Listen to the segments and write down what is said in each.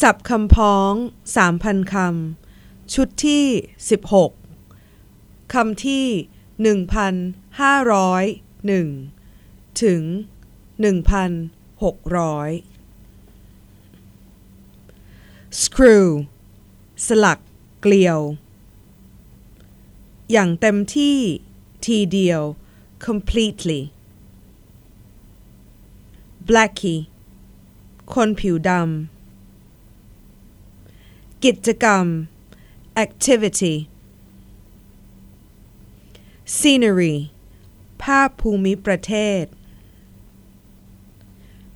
สับคำพ้องสามพันคำ ชุดที่สิบหกคำที่หนึ่งพันห้าร้อยหนึ่งถึงหนึ่งพันหกร้อย screw สลักเกลียว อย่างเต็มที่ทีเดียว completely blackie คนผิวดำ กิจกรรม activity scenery ภาพภูมิประเทศ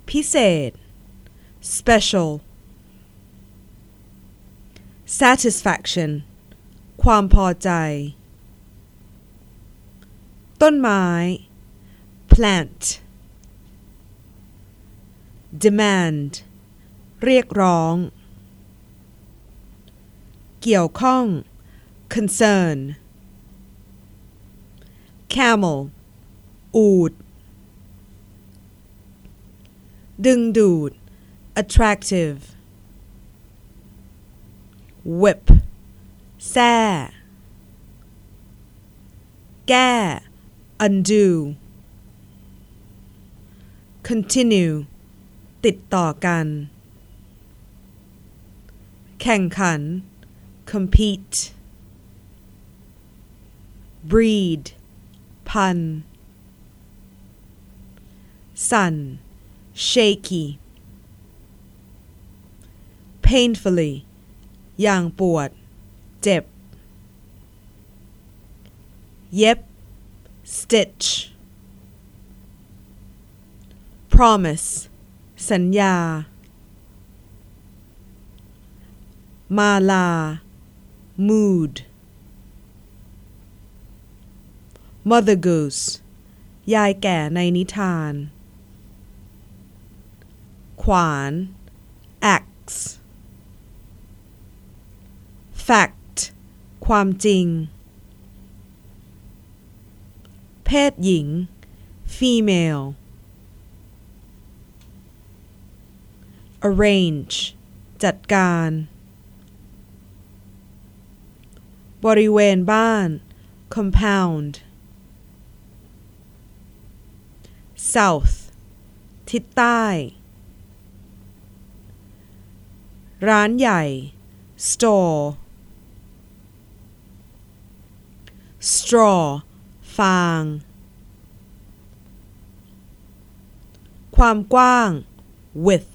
พิเศษ special satisfaction ความพอใจ ต้นไม้ plant demand เรียกร้อง เกี่ยวข้อง concern camel อูด ดึงดูด attractive whip แซ่แก้ undo continue ติดต่อกัน แข่งขัน compete breed พัน สั่น shaky painfully อย่างปวด เจ็บ เย็บ stitch promise สัญญา มาลา mood mother goose ยายแก่ในนิทาน ขวาน axe fact ความจริง เพศหญิง female arrange จัดการ บริเวณบ้าน compound south ทิศใต้ ร้านใหญ่ store straw ฟาง ความกว้าง width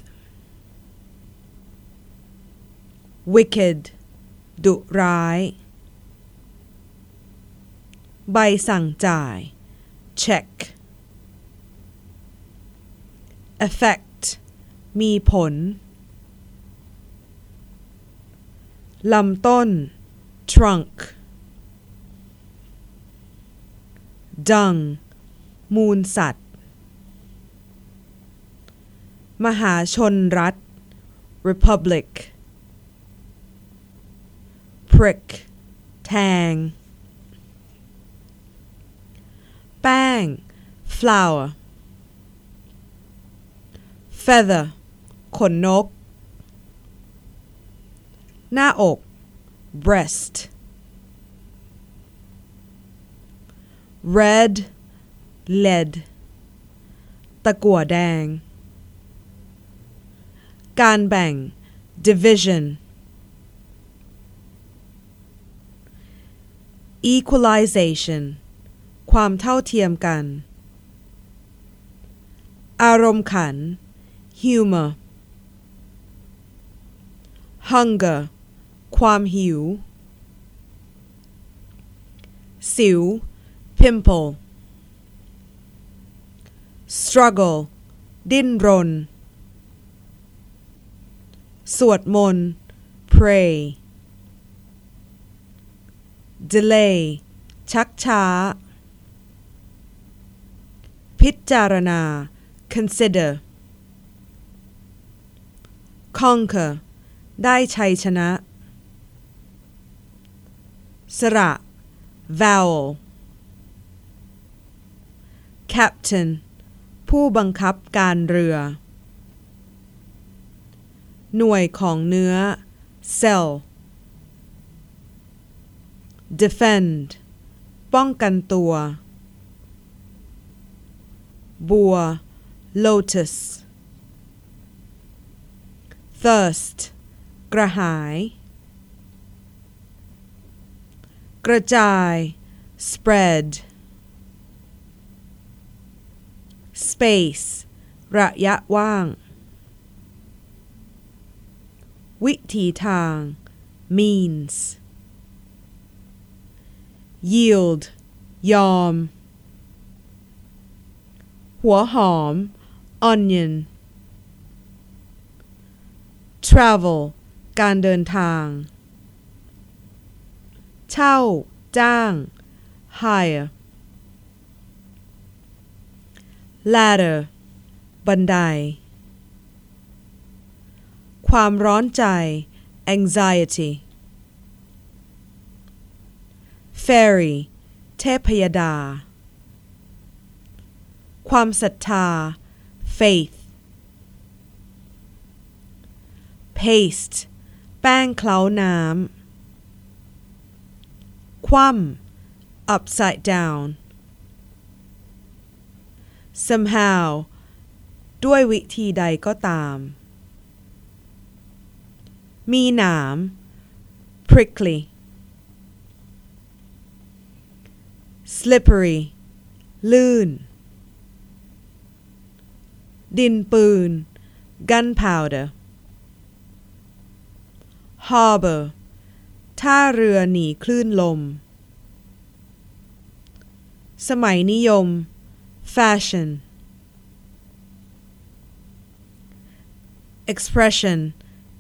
wicked ดุร้าย ใบสั่งจ่าย check effect มีผล ลำต้น trunk dung มูลสัตว์ มหาชนรัฐ republic prick แทง แป้ง flour feather ขนนก หน้าอก breast red lead ตะกั่วแดง การแบ่ง division equalization ความเท่าเทียมกัน อารมณ์ขัน humor hunger ความหิว สิว pimple struggle ดิ้นรน สวดมนต์ pray delay ชักช้า พิจารณา consider conquer ได้ชัยชนะ สระ vowel captain ผู้บังคับการเรือ หน่วยของเนื้อ cell defend ป้องกันตัว บัว lotus thirst กระหาย กระจาย spread space ระยะว่าง วิธีทาง means yield ยอม หัวหอม onion travel การเดินทาง เช่า จ้าง hire ladder บันได ความร้อนใจ anxiety fairy เทพยดา ความศรัทธา faith paste แป้งเคล้าน้ำ คว่ำ upside down somehow ด้วยวิธีใดก็ตาม มีหนาม prickly slippery ลื่น ดินปืน gunpowder harbor ท่าเรือหนีคลื่นลม สมัยนิยม fashion expression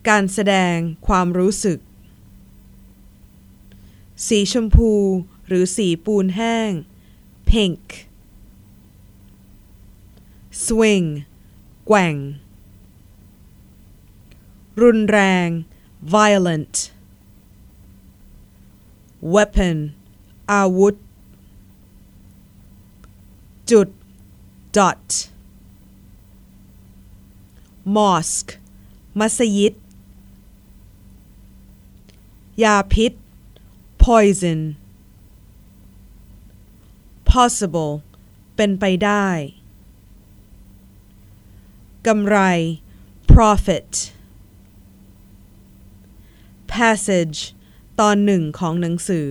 การแสดงความรู้สึก สีชมพูหรือสีปูนแห้ง pink swing แกว่ง รุนแรง violent weapon อาวุธ จุด dot mosque มัสยิด ยาพิษ poison possible เป็นไปได้ กำไร profit passage ตอนหนึ่งของหนังสือ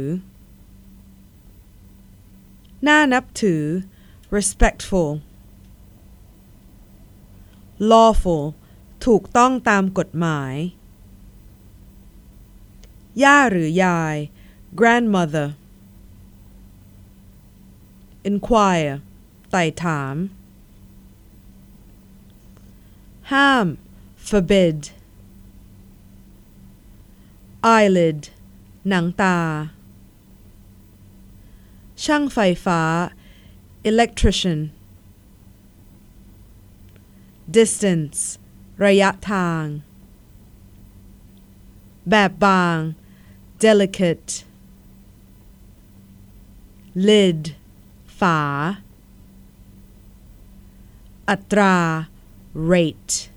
น่านับถือ respectful lawful ถูกต้องตามกฎหมาย ย่าหรือยาย grandmother inquire ไต่ถาม ห้าม forbid eyelid หนังตา ช่างไฟฟ้า electrician distance ระยะทาง แบบบาง delicate lid ฝา อัตรา rate